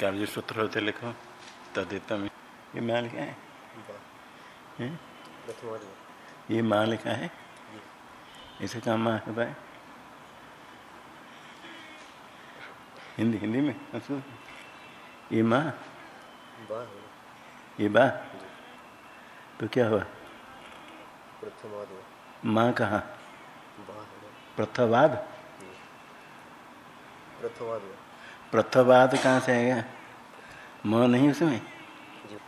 कार्य सूत्र होते लिखो तदितम ये माँ। लिखा है? ये माँ लिखा है? इसे कहा माँ है भाई? हिंदी हिंदी में? अच्छा। ये माँ? ये बा? तो क्या हुआ? माँ कहा? प्रथवाद? प्रथवाद कहाँ से आएगा? म नहीं उसमें?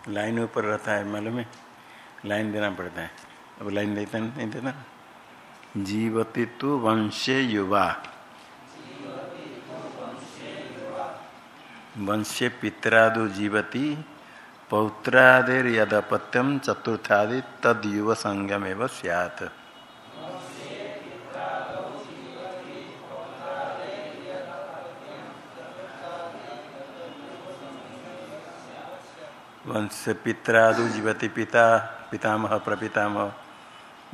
लाइन ऊपर रहता है, मालूम है? लाइन देना पड़ता है। अब लाइन देता नहीं देता जीवती तो वंशे युवा। वंशे पितरादो जीवती पौत्रादेर यदपत्यम चतुर्थादि तद युव संज्ञमेव सियात। वंश पितरादु जीवती पिता, पितामह, प्रपितामह।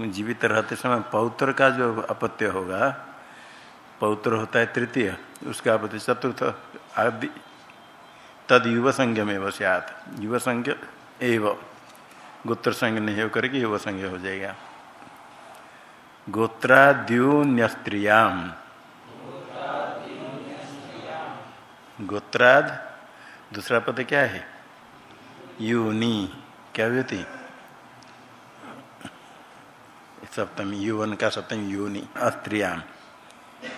जीवित रहते समय पौत्र का जो अपत्य होगा, पौत्र होता है तृतीय, उसका अपत्य चतुर्थ, आदि, तद युव संज्ञ में वस्यात युव संज्ञ एव। गोत्र संज्ञ नहीं होकर के युव संज्ञ हो जाएगा। गोत्राद्यून्यस्त्रियाम गोत्राद, दूसरा पद क्या है? यूनी क्या होती सप्तमी युवन का सप्तमी यूनी अस्त्रियाम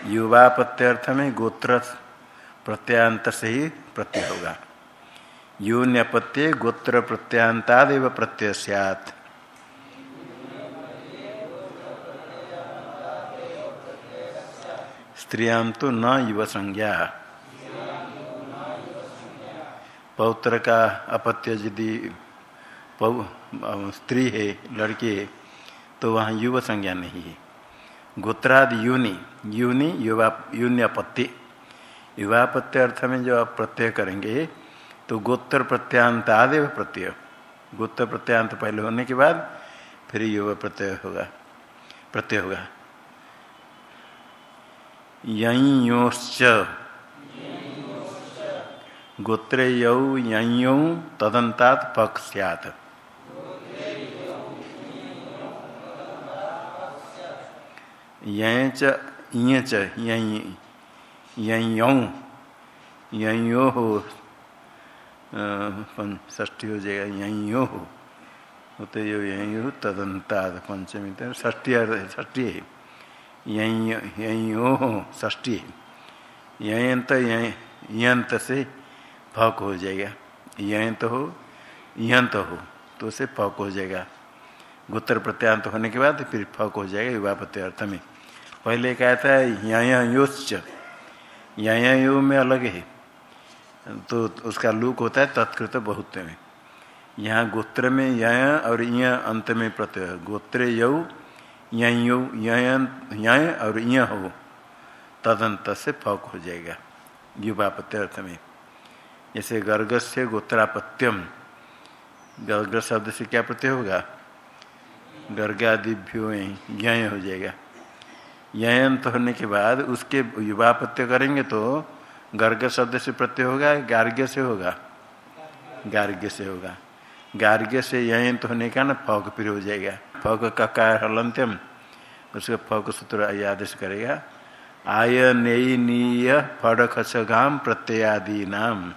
युवा प्रत्यर्थ में गोत्र प्रत्यांत से ही प्रत्यय होगा यून्य प्रत्यय गोत्र प्रत्यांतादेव प्रत्यय सियात स्त्रियाँ तो न युव संज्ञा पौत्र का अपत्य यदि स्त्री है, लड़की है तो वहाँ युव संज्ञा नहीं है। गोत्राद यूनि यूनि युवा, यून्यपत्ति। युवापत्य अर्थ में जो आप प्रत्यय करेंगे तो गोत्र प्रत्यांत आदेव प्रत्यय। गोत्र प्रत्यांत पहले होने के बाद, फिर युवा प्रत्यय होगा प्रत्यय होगा। योश्च गोत्रे यौ तदंतात पक् सियात यौ यो हो ष्ठी हो जाएगा यो हो होते यो यो तदंताद पंचमी तो ष्ठी ष्ठी है। यो हो ष्ठी है। यंत यंत से फक हो जाएगा। यंत हो यंत हो तो उसे फक हो जाएगा। गोत्र प्रत्यांत होने के बाद फिर फक हो जाएगा युवा प्रत्यर्थ में। पहले कहता है यहाँ यहाँ यो में अलग है। तो उसका लुक होता है तत्कृत बहुत में। यहाँ गोत्र में यहाँ और यहाँ अंत में प्रत्यय गोत्र यौ, यं यौ यहाँ और यहाँ हो। तदंत से फक हो जाएगा। युवा प्रत्यर्थ में। जैसे गर्ग से गोत्रापत्यम। गर्ग शब्द से क्या प्रत्यय होगा? गर्गादिभ्यो ज्ञ हो जाएगा। यंत होने के बाद उसके युवा प्रत्यय करेंगे तो गर्ग शब्द से प्रत्यय होगा, गार्ग्य से होगा। गार्ग्य से होगा। गार्ग्य से यंत होने का ना फौक फिर हो जाएगा। फौक का कार हलंत्यम। उसका फौक सूत्र आदेश करेगा आय नई नीय फड़ खसघाम प्रत्ययादि नाम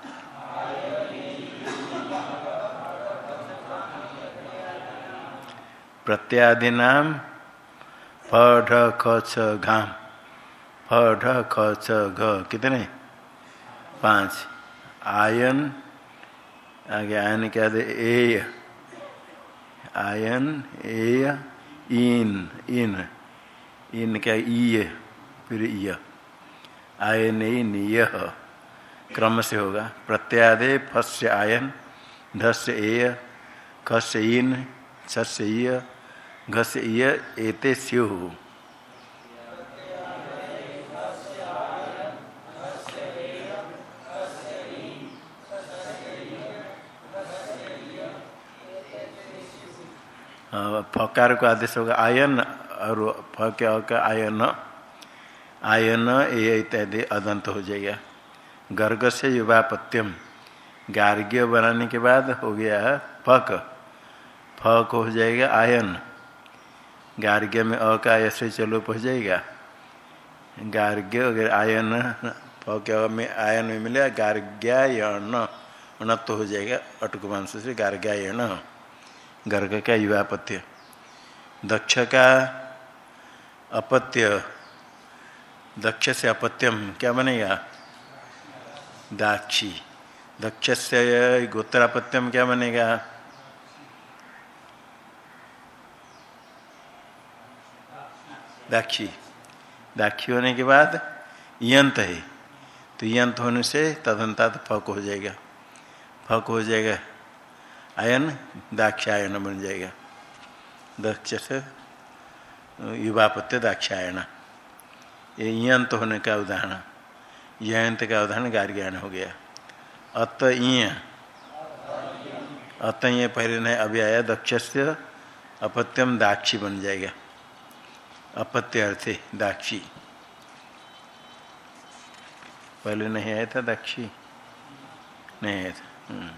प्रत्यादि नाम फढ़ ख छ घाम फढ़ ख छ घ कितने? पाँच। आयन, आगे आयन क्या दे? ए आयन ए इन इन इन क्या? ई फिर य। आयन इन यह क्रम से होगा। प्रत्यादे फस्य आयन, धस्य एय खस्य इन छस्य य घस ये स्यु। फकार को आदेश होगा, आयन और फ होगा, आयन आयन ए इत्यादि अदंत हो जाएगा। गर्ग से युवापत्यम, गार्ग्य बनाने के बाद हो गया फक। फक हो जाएगा आयन। गार्ग्य में अ का ऐसे चलो पहुँच जाएगा। गार्ग्य अगर आयन में आयन में मिलेगा गार्ग्यायन, उन्नत तो हो जाएगा अटुकमांस से गार्ग्यायन। गर्ग का युवापत्य। दक्ष का अपत्य। दक्ष से अपत्यम, क्या बनेगा? दाक्षी। दक्ष से गोत्रापत्यम, क्या बनेगा? दाक्षी दाक्षी होने के बाद यंत है। तो यंत होने से तदंता तो फक हो जाएगा। फक हो जाएगा। आयन दाक्षायन बन जाएगा। दक्ष से युवापत्य दाक्षायन ये यंत होने का उदाहरण। यंत का उदाहरण गार्ग्यान हो गया। अत अत ये पहले नहीं अभी आया दक्ष से अपत्यम दाक्षी बन जाएगा। अपत्य अर्थे दाक्षी। पहले नहीं आया था दाक्षी? नहीं आया था। हम्म।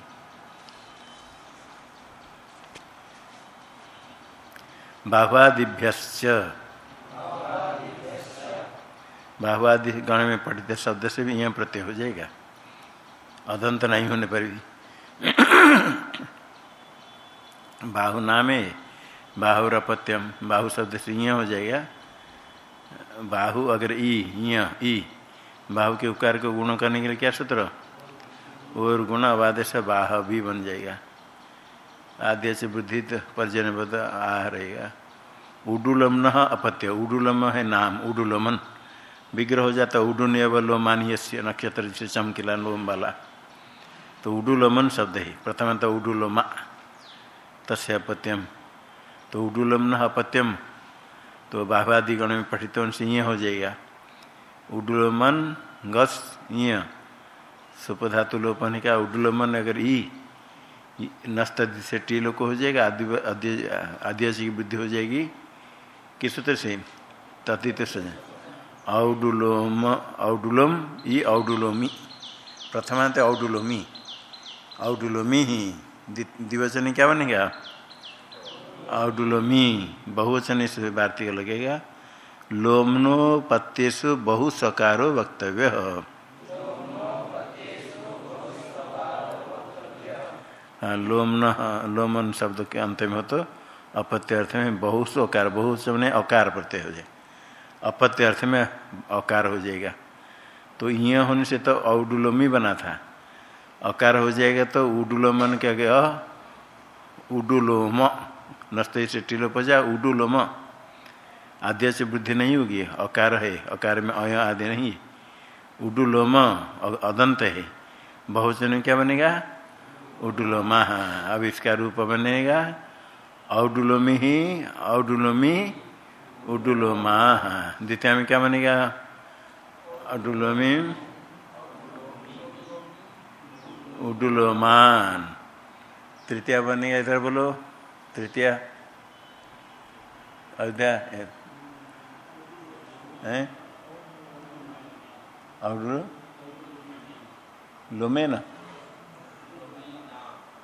बाहुआदिभ्यश्च बाहुआदि गण में पढ़ते शब्द से भी यहाँ प्रत्यय हो जाएगा। अदंत नहीं होने पर भी। बाहु नामे बाहुरपत्यम बाहु शब्द से यह हो जाएगा। बाहु अगर ई ई, बाहु के उपकार को गुण करने के लिए क्या सूत्र? और गुण अवाद से बाह भी बन जाएगा। आद्य से बुद्धि पर्जन आ रहेगा। उडुलम न अपत्य, उडुलम है नाम, उडुलमन। विग्रह हो जाता उडुन लोमानीय नक्षत्र से चमकीला लोम वाला तो उडुलमन शब्द है प्रथम तो उडुलोमा, तस्य अपत्यम। तो उडुलम न अपत्यम तो बाहवादि गण में पठित उनसे ये हो जाएगा। उडुलमन गस सुपधातु लोपन का उडुलमन अगर ई नस्त से टी लोक हो जाएगा आदिवासी की वृद्धि हो जाएगी। किस सूत्र से? तथित से। औडुलोम औडुलोम, ई औडुलोमी। प्रथमांत औडुलोमी। औडुलोमी ही। दिवचन क्या बनेगा? औडुलोमी बहुवचन से वार्तिक लगेगा। लोमनो पत्यसु बहु सकारो वक्तव्य। हाँ लोमन लोमन शब्द के अंत में हो तो अपत्य अर्थ में बहु सकार बहु ने अकार प्रत्यय हो जाए। अपत्य अर्थ में अकार हो जाएगा। तो यह होने से तो औडुलोमी बना था। अकार हो जाएगा तो उडुलोमन क्या गया उडुलोम नस्त से टिलो पजा उडुलोम आद्य से वृद्धि नहीं होगी, अकार है, अकार में अय आदि नहीं। है उडुलोम अदंत है। बहुचन क्या बनेगा? उडुलोमा अब इसका रूप बनेगा। औडुलोमी ही औडुलोमी उडुलोमा द्वितीय में क्या बनेगा? अडुलोमी उडुलोमान तृतीय बनेगा, इधर बोलो। तृतीय। अयोध्या औडुलो लोमेना।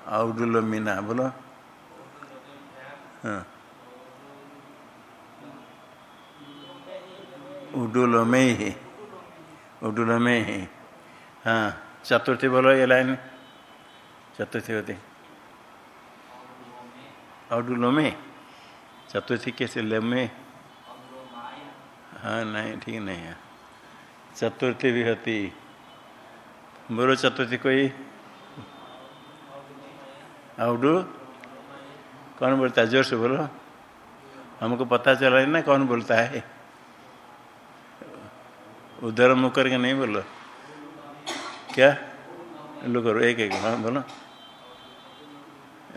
औडुलोमीना बोलो। हाँ। उडुलोमे उडुलोमे ही। चतुर्थी बोलो ये लाइन। चतुर्थी होती। औडुलोमे चतुर्थी कैसे लमे हाँ नहीं, ठीक नहीं है। चतुर्थी भी होती बोलो चतुर्थी कोई। औडू कौन बोलता है? ज़ोर से बोलो। हमको पता चल है ना कौन बोलता है। उधर मुख करके नहीं बोलो। क्या? लो करो एक एक हाँ बोलो।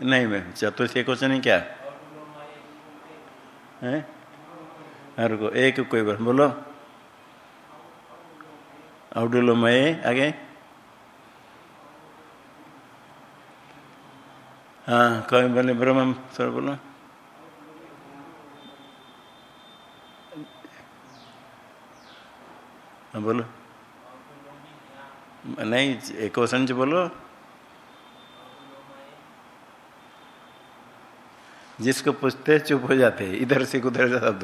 नहीं मैम, चतुर्थी क्वेश्चन नहीं क्या? है? हाँ, रुको एक कोई बोल बोलो। औडुलो मैं आगे। हाँ कभी बोले ब्रह्म सर बोलो। हाँ बोलो। नहीं एक क्वेश्चन बोलो। जिसको पूछते चुप हो जाते इधर से उधर शब्द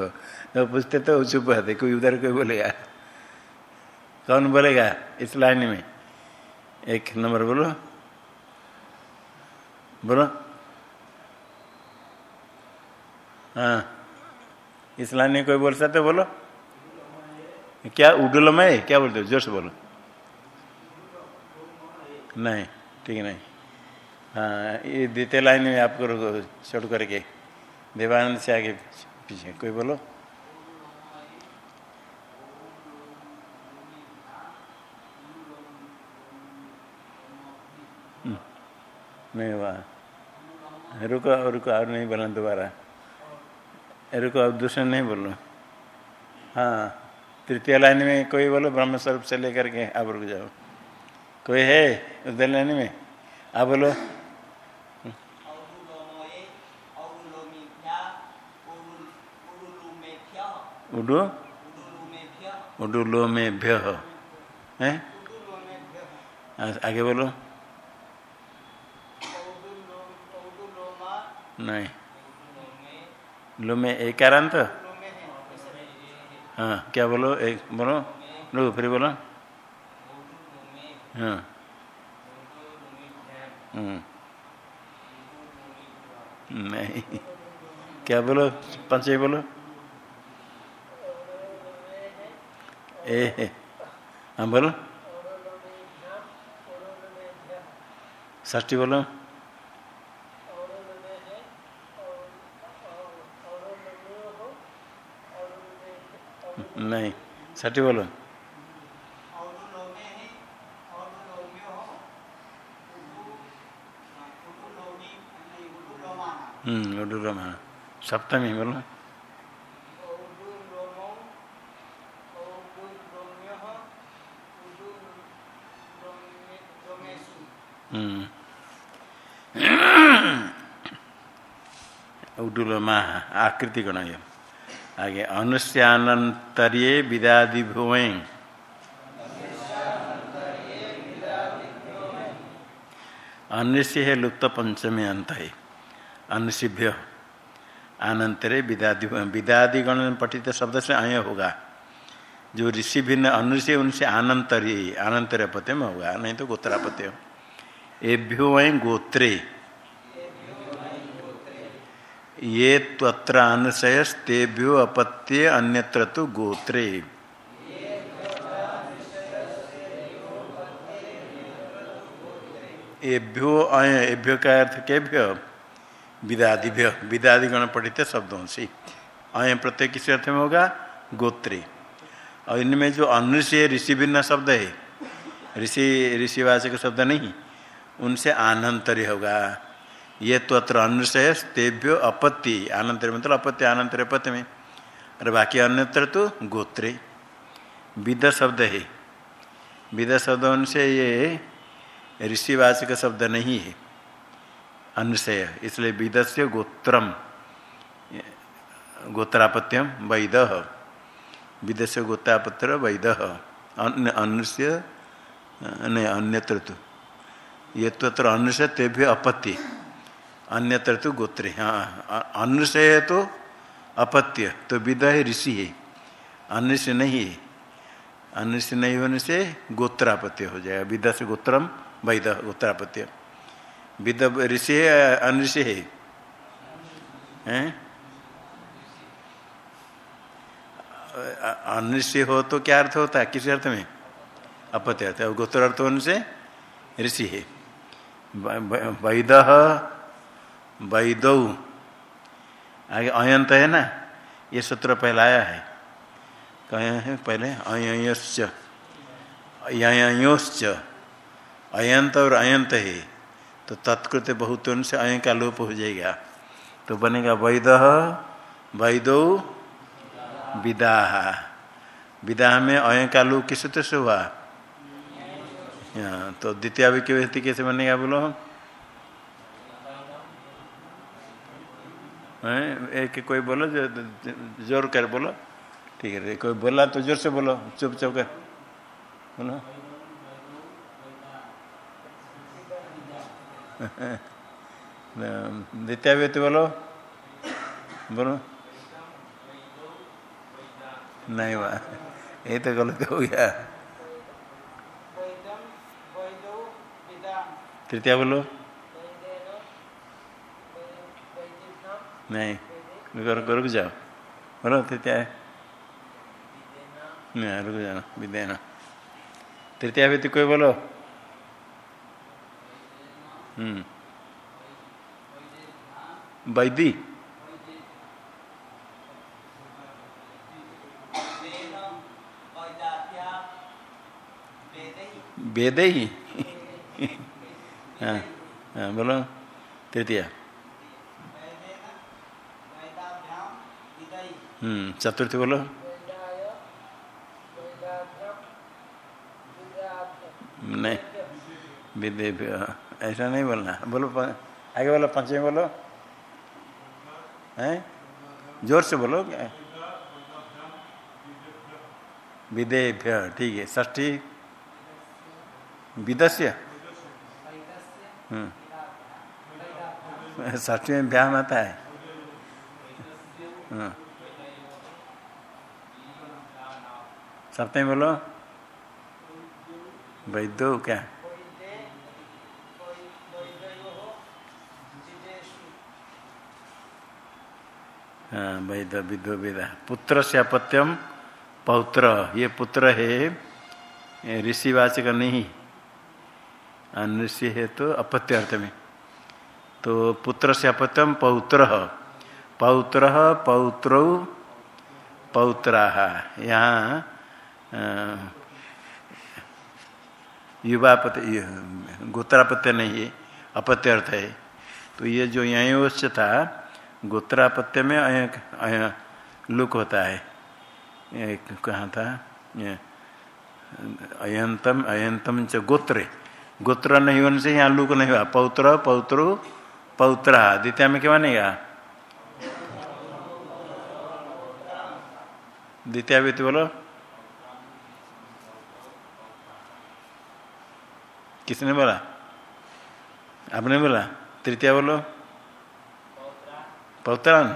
तो पूछते तो चुप हो जाते, कोई उधर कोई बोलेगा। कौन बोलेगा इस लाइन में? एक नंबर बोलो। बोलो। हाँ। इस लाइन में कोई बोल सकते बोलो। क्या उडुलमय क्या बोलते हो? से बोलो। नहीं, ठीक नहीं। हाँ ये द्वितीय लाइन में आपको छोड़ करके। देवानंद से आगे पीछे कोई बोलो? हम्म, नहीं वाह रुको रुको और नहीं बोलना दोबारा। रुको अब दूसरे नहीं बोलो हाँ तृतीय लाइन में कोई बोलो ब्रह्म स्वरूप से लेकर के आप रुक जाओ। कोई है उधर लाइन में? आप बोलो। उडो? उडुलो में भ्य है आगे बोलो। नहीं। लो में एक आरांत? हाँ क्या बोलो? एक बोलो। लो, फिर बोलो। हाँ। हम्म। नहीं। क्या बोलो? पंच बोलो। ए हाँ बोलो ष्टी बोलो नहीं ष्टी बोलो हम्म सप्तमी बोलो हम्म उडुलमा आकृति गण आगे, अनुष्यानंतर्ये विदादि भुवै। अनुष्य है लुप्त पंचमी अंत है। अनुषिभ्य आनंतरे विदादि विदादि गण पठित शब्द से अय होगा। जो ऋषि भिन्न अनुष्य, उनसे आनंतर पत्य में होगा, नहीं तो गोत्रापत्य एभ्यो वै गोत्रे। ये तत्र अनुशयस्तेभ्यो अपत्य अन्यत्र तो गोत्रे। एभ्यो अय एभ्यो का अर्थ केभ्य? विदादिभ्य। विदादि गण पढ़ित शब्दों से। अय प्रत्यय किस अर्थ में होगा? गोत्रे। और इनमें जो अनुष्य ऋषि भिन्न शब्द है, ऋषि ऋषिवाचक शब्द नहीं, उनसे आनंतर्य होगा। ये तो अत्र अनुशय तेभ्यो अपत्ति। आनंतर मतलब अपत्य आनंतर पत्य में। और बाकी अन्यत्र तो गोत्रे। विद शब्द है। विद शब्द उनसे ये ऋषिवाचक शब्द नहीं है। अनुशय इसलिए विद से गोत्रम। गोत्रापत्यम वैद। विद से गोत्रापत्र वैद। अनुष्य नहीं, अन्यत्र तो। ये तो अनुशय तेभ्य अपत्य अन्यत्र तो गोत्र। हाँ अनुशय है तो अपत्य तो विद है ऋषि है। अनुष्य नहीं है। अनुष्य नहीं होने से गोत्रापत्य हो जाएगा। विद से गोत्रम, वैद गोत्रापत्य। विद ऋषि है अनुष्य है। अनुष्य हो तो क्या अर्थ होता है? किस अर्थ में? अपत्य अर्थ है। गोत्र अर्थ होने से ऋषि है। वैद वैदौ आगे अयंत है ना? ये सूत्र पहला आया है। कहे हैं पहले? अयश्च अयंत और अयंत है। तो तत्कृत बहुत से अय का लोप हो जाएगा। तो बनेगा वैद, वैदौ, विदाह। विदाह में अय का लोप किस सूत्र से हुआ? तो द्वितीय कैसे बनेगा बोलो? हम एक कोई बोलो जो ज़ोर कर बोलो। ठीक है कोई बोला तो ज़ोर से बोलो चुप चुप कर। बोलो। द्वितीय व्यक्ति बोलो। बोलो। नहीं वाह ये तो गलत हो गया। तृतीया बोलो। नहीं, रुक रुक जाओ। बोलो तृतीया नहीं, रुक जाओ विद्या तृतीया व्यक्ति कोई बोलो। हम्म। वैदी वेद ही। हाँ हाँ बोलो तृतीया। चतुर्थी बोलो नहीं विदे ऐसा नहीं बोलना बोलो आगे बोलो पंचमी बोलो हैं ज़ोर से बोलो विदेभ्य ठीक है ष्ठी विदस्य ष्ठी में व्यायाम आता है सप्तमी बोलो। वैद्यो क्या? हाँ वैद वेदा। पुत्र से अपत्यम, पौत्र। ये पुत्र है ऋषिवाचक नहीं। ऋषि है तो अपत्य अर्थ में। तो पुत्र से अपत्यम, पौत्र। पौत्र पौत्र, पौत्रा। यहाँ युवापत्य गोत्रापत्य नहीं है अपत्य अर्थ है। तो ये जो ययोश्च था, गोत्रापत्य में अय लुक होता है। कहा था? अयंतम अयंतम च गोत्रे। गोत्र नहीं होने से यहाँ लुक नहीं हुआ। पौत्र, पौत्रो, पौत्रा द्वितीय में क्या बनेगा द्वितीय व्यक्ति बोलो। किसने बोला? आपने बोला? तृतीय बोलो। पौत्रान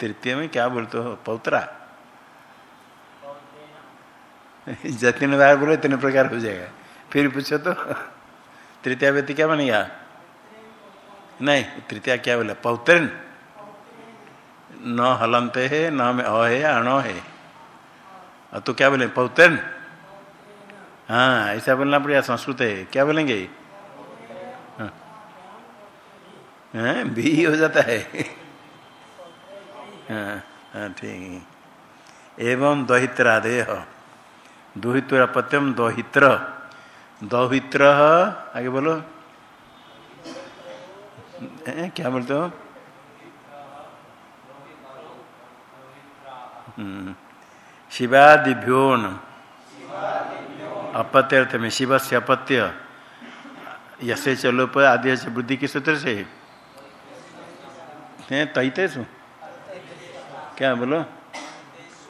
तृतीय में क्या बोलते हो? पौत्रा। जितने बार बोलो इतने प्रकार हो जाएगा। फिर पूछो तो। तृतीय व्यक्ति क्या बनेगा नहीं, तृतीय क्या बोला? पौत्रन। न हलंते है, न में अ है, अण है। तो क्या बोले? पौत्रन। हाँ ऐसा बोलना पड़ेगा संस्कृत है। क्या बोलेंगे? हाँ। भी हो जाता है। हाँ हाँ ठीक। एवं दहित्रादेह। दुहित्रपत्यम दहित्र। दौहित्र आगे बोलो। ए, क्या बोलते हो? शिवादिभ्योन अपत्य अर्थ में शिव से अपत्य यसे चलो पर आदि से बुद्धि के सूत्र से तईतेसु क्या बोलो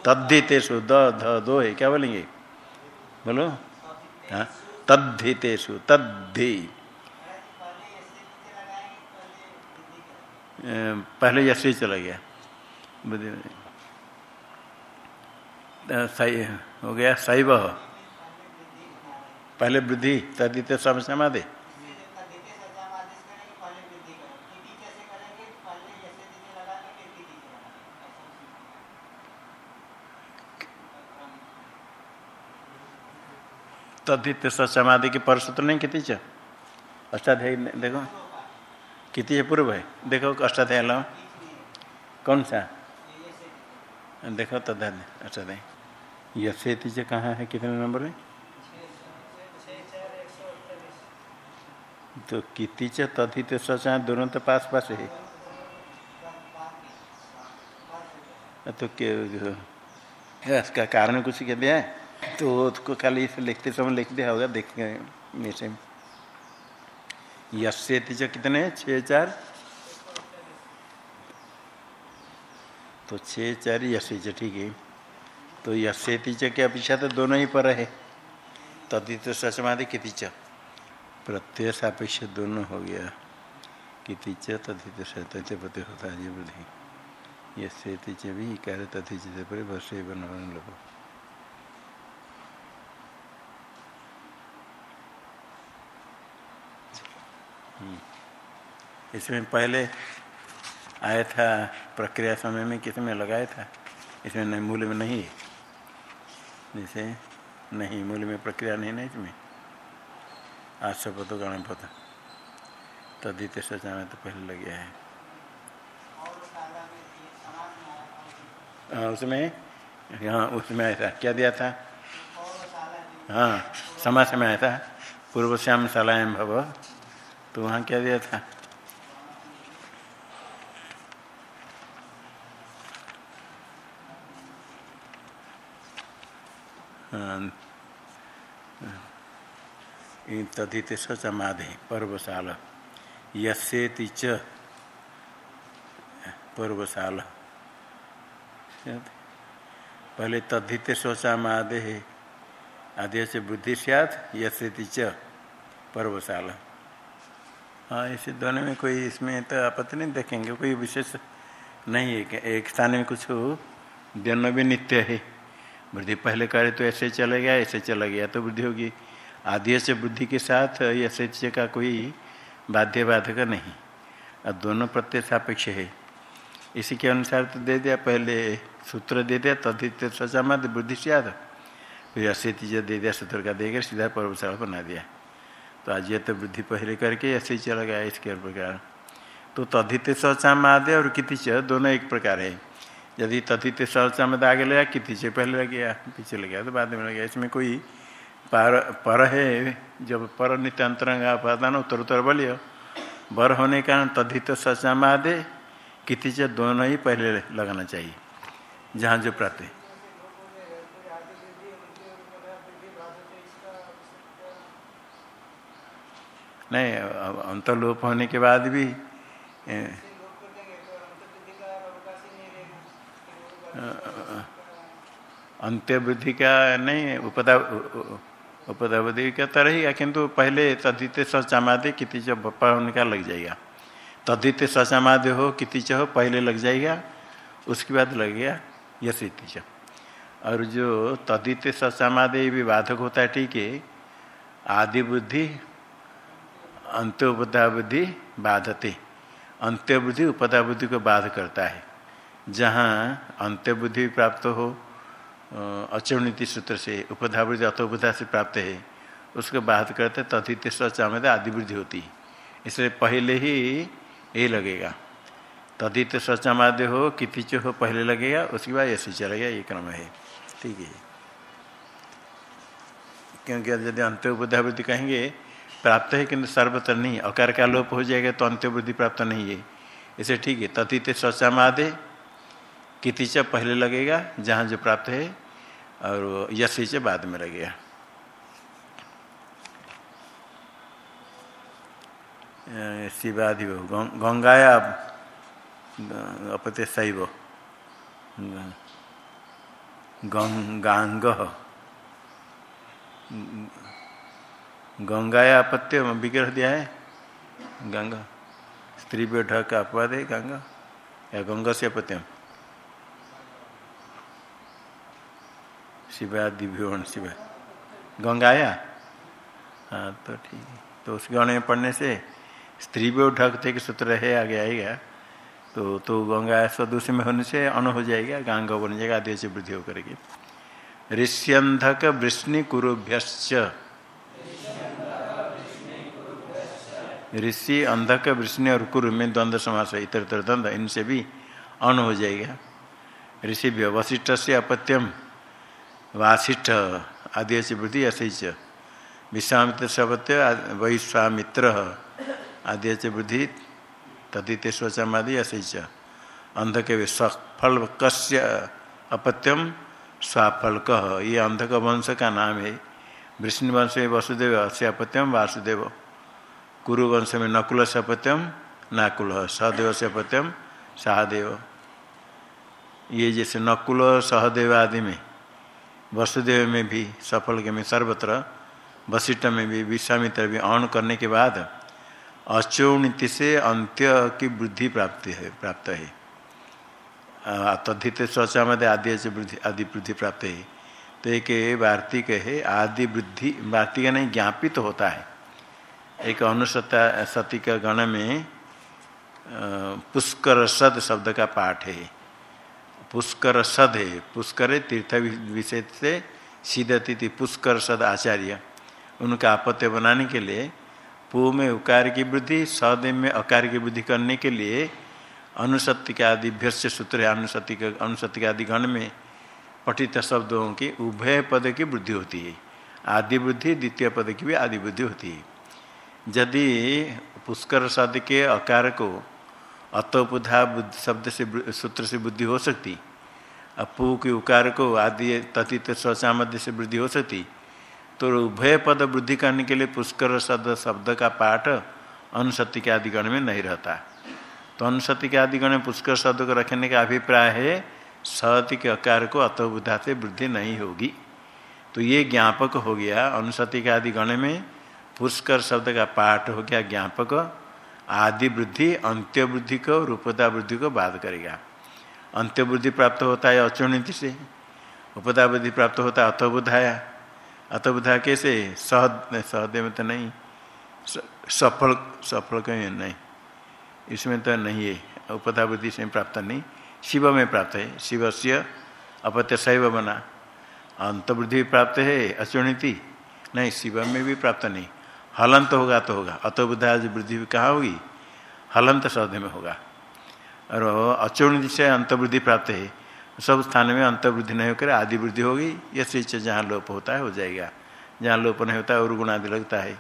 तद्धितेषु द ध दो है क्या बोलेंगे बोलो हाँ तद्धितेषु तद्धि पहले यशी चला गया बुद्धि सही हो गया शैव पहले वृद्धि तद्धित सब समाधि। तद्धित समाधि के परसूत्र नहीं, किति च? अष्टाध्याय, देखो। किति है पूर्व है? देखो, अष्टाध्याय लो। कौन सा? देखो तद्धाध्याय अष्टाध्याय। यशेति च कहाँ है? कितने नंबर में तो किति च तद्धित सचा दोनों तो पास पास है। तो क्या इसका कारण कुछ कह दिया है? तो उसको खाली इसे लिखते समय लिख दिया होगा देखेंगे ऐसे यसे कितने? छः चार? तो छः चार यसे ठीक है। तो यसे के अपेक्षा तो दोनों ही पर है तदित सचमादि कितिच प्रत्यय सापेक्ष दोनों हो गया किति च तथित तथ्य प्रति होता है वृद्धि ये च भी कार्य तथित पर वर्षे बन लोग। इसमें पहले आया था प्रक्रिया समय में, किसमें लगाया था? इसमें मूल में नहीं जैसे नहीं, मूल में प्रक्रिया नहीं ना इसमें। आशपत गणपत तदित में तो पहले लग गया है। हाँ उसमें हाँ उसमें आया था। क्या दिया था? हाँ समाज में आया था। पूर्व श्याम सलायम भव। तो वहाँ क्या दिया था? तदित समाधि पर्वशाल यसेति च। पर्वशाल पहले तद्धित शोचामादे आदि से बुद्धि सियात यसेति च। पर्वशाल हाँ ऐसे दोनों में कोई इसमें तो आपत्ति नहीं देखेंगे, कोई विशेष नहीं है एक स्थान में कुछ दोनों भी नित्य है। वृद्धि पहले करे तो ऐसे चले गया, ऐसे चला गया तो वृद्धि होगी। आदि से बुद्धि के साथ ऐसे का कोई बाध्य बाधक नहीं। और दोनों प्रत्यय सापेक्ष है। इसी के अनुसार तो दे दिया, पहले सूत्र दे दिया तदित सचामत बुद्धि से याद फिर जो दे दिया, सूत्र का देकर सीधा पर्वशाला बना दिया। तो आज तो बुद्धि पहले करके ऐसे ही चला गया इसके प्रकार। तो तदित सचामादे और कितिच दोनों एक प्रकार है। यदि तथित में आगे लगा कितिच पहले लग गया, पीछे लग गया तो बाद में लग गया। इसमें कोई पर पर है, जब पर नित्य अंतरंग उपादान उत्तर उत्तर बोलियो। बर होने का तद्धित सचामादे कितिच दोनों ही पहले लगाना चाहिए। जहाँ जो प्राप्त नहीं, अंतर्लोप होने के बाद भी अंत्य बुद्धि का नहीं, उपदा उपदावधि का तो रहेगा किंतु पहले तद्धित सचामादे कितिच बप्पा होने का लग जाएगा। तद्धित सचामादे हो कितिच हो, पहले लग जाएगा, उसके बाद लग गया, यश इतिच और जो तद्धित सचामादे भी बाधक होता है, ठीक है आदि बुद्धि अंत्योपदा बुद्धि बाधते। अंत्य बुद्धि उपदा बुद्धि को बाध करता है। जहाँ अंत्य बुद्धि प्राप्त हो अचवनीति सूत्र से उपधावृद्धि अथोपधा से प्राप्त है। उसको बात करते तथित सचामद आदि वृद्धि होती है। इसलिए पहले ही ये लगेगा। तथित सचामाद्य हो कितिच हो, पहले लगेगा, उसके बाद ऐसे चलेगा, ये क्रम है। ठीक है। क्योंकि यदि अंत्य उपधावृद्धि कहेंगे, प्राप्त है किंतु सर्वत्र नहीं अकार का लोप हो जाएगा तो अंत्य बुद्धि प्राप्त नहीं है। इसे ठीक है। तथित सचामादे कितिच पहले लगेगा, जहाँ जो प्राप्त है, और यशी से बाद में लगेगा। शिवादि गंगाया अपते शैव गंगांग गंगाया अपत्य विग्रह दिया है। गंगा, स्त्री ढक अपवाद है गंगा। या गंगा से अपत्यम शिवा दिव्योण शिवा गंगाया हाँ तो ठीक तो उस गण में पढ़ने से स्त्री भी ढकते कि सूत्र है, आगे आएगा। तो तो गंगा सदुष में होने से अन हो जाएगा, गांग बन जाएगा, आदि से वृद्धि होकर के। ऋष्यंधक वृष्णि कुरुभ्यश्च। ऋषि, अंधक, वृष्णि और कुरु में द्वंद्व समास है इतर इतर द्वंद्व इनसे भी अन हो जाएगा। ऋषि वशिष्ठ से अपत्यम। वासिष्ठ आदि से वृद्धि असैच विश्वामित्र शब्द वैश्वामित्र आदि से वृद्धि तदित स्वचमादि असैच अंध के सफल कस्य अपत्यम स्वाफल कह ये अंधक वंश का नाम है। विष्णु वंश में वसुदेव से अपत्यम वासुदेव। कुरु वंश में नकुल से अपत्यम नाकुल। सहदेव से अपत्यम सहदेव। ये जैसे नकुल, सहदेव आदि में वसुदेव में भी सफल के में सर्वत्र वशिष्ठ में भी, विश्वामित्र भी अण करने के बाद अचोणिति से अंत्य की वृद्धि प्राप्त है प्राप्त है। तद्धित मध्य आदि वृद्धि आदि वृद्धि प्राप्त है। तो एक वार्तिक है, आदि वृद्धि वार्तिक नहीं, ज्ञापित तो होता है। एक अनुसता सती का गण में पुष्कर सद शब्द का पाठ है। पुष्कर सद है पुष्कर तीर्थ विषय से सीधती पुष्कर सद आचार्य। उनका आपत्य बनाने के लिए पू में उकार की वृद्धि सद में अकार की वृद्धि करने के लिए अनुसत्य के आदि भ्यस्य सूत्र के अनुसत्य आदि गण में पठित शब्दों की उभय पद की वृद्धि होती है। आदि वृद्धि द्वितीय पद की भी आदि वृद्धि होती है। यदि पुष्कर सद के अकार को अतोपुधा शब्द से सूत्र से बुद्धि हो सकती। अपू के उकार को आदि तथित शौचामध्य से वृद्धि हो सकती। तो उभय पद वृद्धि करने के लिए पुष्कर शब्द शब्द का पाठ अनुसति के आदिगण में नहीं रहता। तो अनुसति के आदिगण में पुष्कर शब्द को रखने का अभिप्राय है सति के अकार को अतोबुधा से वृद्धि नहीं होगी। तो ये ज्ञापक हो गया। अनुसति के आदिगण में पुष्कर शब्द का पाठ हो गया ज्ञापक। आदि वृद्धि अंत्य वृद्धि को रूपता वृद्धि को बाध करेगा। अंत्य वृद्धि प्राप्त होता है अचुणित से। उपदा वृद्धि प्राप्त होता है अतबुधाया अतबुधा कैसे? सहद सहदे में तो नहीं। सफल सफल कहीं नहीं। इसमें तो नहीं है। उपदा वृद्धि से प्राप्त नहीं। शिव में प्राप्त है। शिव से अपत्य शैव बना। अंतवृद्धि प्राप्त है अचुणिति नहीं, शिव में भी प्राप्त नहीं। हलंत होगा तो होगा। अतोबुद्धा वृद्धि कहाँ होगी? हलंत शब्द में होगा। और अचूर्ण से अंतवृद्धि प्राप्त है, सब स्थान में अंतवृद्धि नहीं होकर आदि वृद्धि होगी। ये चीज़ जहाँ लोप होता है, हो जाएगा। जहाँ लोप नहीं होता है, और गुणादि लगता है।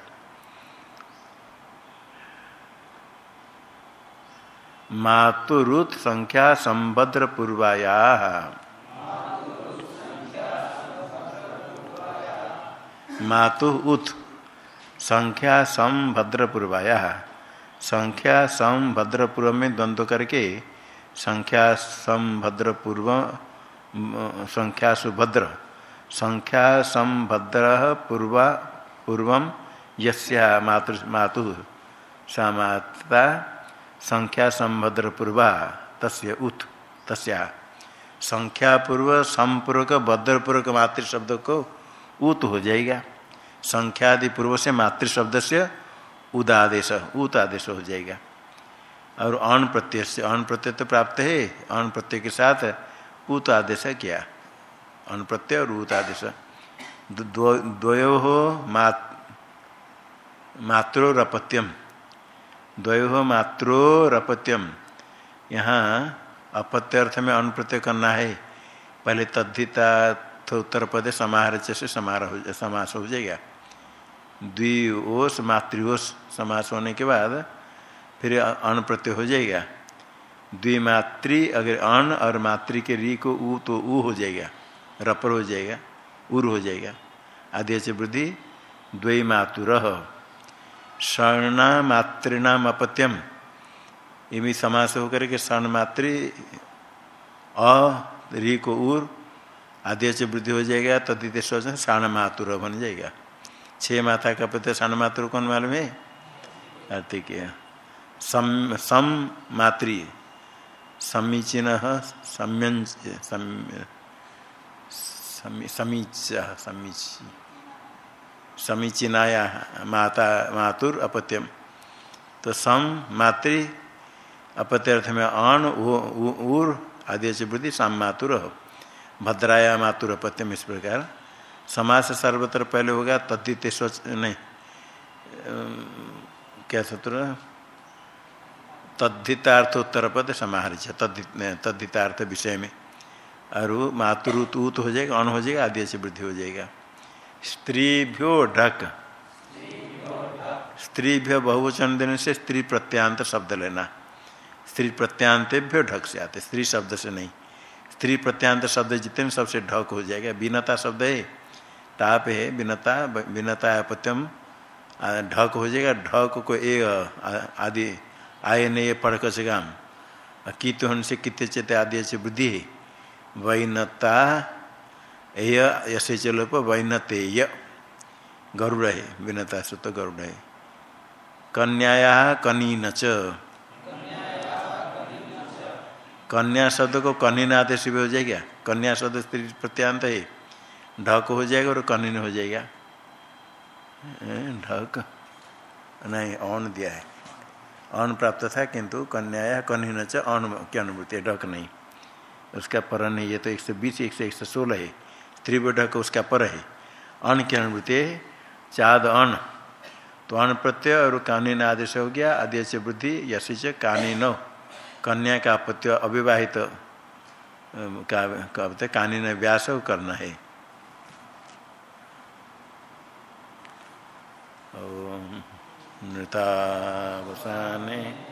मातुरुत संख्या संभद्र पूर्वाया। मातु उत संख्या सम भद्रपूर्वाया। संख्या सम भद्रपूर्व में द्वंद्व करके संख्या सम भद्रपूर्व संख्या सुभद्र। संख्या सम भद्र पूर्व पूर्व यस्या मातृ, मातु सा संख्या संभद्र पूर्वा तस्य उत, तस्या। संख्या पूर्व संपूर्वक भद्रपूर्वक मातृ शब्द को उत हो जाएगा। संख्यादि पूर्व से मातृ शब्द से उदादेश उत आदेश हो जाएगा। और अण प्रत्यय से, अण प्रत्यय तो प्राप्त है, अण प्रत्यय के साथ उत आदेश किया? अण प्रत्यय और उत आदेश द्वयो हो मात्रोरपत्यम। द्वयो मात्रोरपत्यम। यहाँ अपत्य अर्थ में अण प्रत्यय करना है। पहले तद्धिता उत्तर पद समाहार से समारोह समास हो जाएगा। द्विओस, मातृओस समास होने के बाद फिर अण प्रत्यय हो जाएगा। द्विमातृ अगर अण और मातृ के री को ऊ तो ऊ हो जाएगा। रपर हो जाएगा, उर हो जाएगा। आदि से वृद्धि द्वि मातुर शरणा अपत्यम। ये समास होकर के शरण मातृ अ, री को उर आदि से वृद्धि हो जाएगा तद्वितीय सोचन शाण मातुर बन जाएगा। छः माता का पति षण मातृ कौन मालूम है? कार्तिक सम सम मातृ। समीचीन समीच समीची, समीचीनाया माता, मातुर अपत्यम। तो सम मातृ अपत्यर्थ में अण ऊर आदि से वृद्धि, सम मातुर। भद्राया मातुर अपत्यम इस प्रकार। समास सर्वत्र पहले होगा तद्दित सोच नहीं क्या सूत्र तद्धितार्थोत्तर पद समाहारित तद्धितार्थ विषय में। और मातृत उत हो जाएगा, अण हो जाएगा आदि से वृद्धि हो जाएगा। स्त्रीभ्यो ढक। स्त्रीभ्य बहुवचन देने से स्त्री प्रत्यांत शब्द लेना। स्त्री प्रत्यांतेभ्यो ढक से आते, स्त्री शब्द से नहीं। स्त्री प्रत्यांत शब्द जितने सबसे ढक हो जाएगा। बिनता शब्द है, टाप है बिनता बिनता अपत्यम ढक हो जाएगा। ढक को ए आदि, आय ने ये पढ़ कसेगा कित से कित चेत आदि से वृद्धि है। वैनता यसे चलो पर वैनते, य, गरुड़ है बिनता सुत गरुड़ है। कन्याया कनीन च कन्या शब्द को कनीन आदेश भी हो जाएगा। कन्या शब्द स्त्री प्रत्यांत है। ढक हो जाएगा और कनीन हो जाएगा। ढक। नहीं अण दिया है। अन प्राप्त था किंतु कन्याया कन्हीन च अन की अनुभूति है, ढक नहीं। उसका पर नहीं ये तो एक सौ बीस, एक सौ एक सौ सोलह है। त्रिव ढक उसका पर है। अन की अनुभूति चाद अन। तो अन प्रत्यय और कानीन आदेश हो गया आदेश बुद्धि यशी च कानीन। कन्या का अपत्य अविवाहित तो, का कानी ने व्यास करना है। नृतावसाने।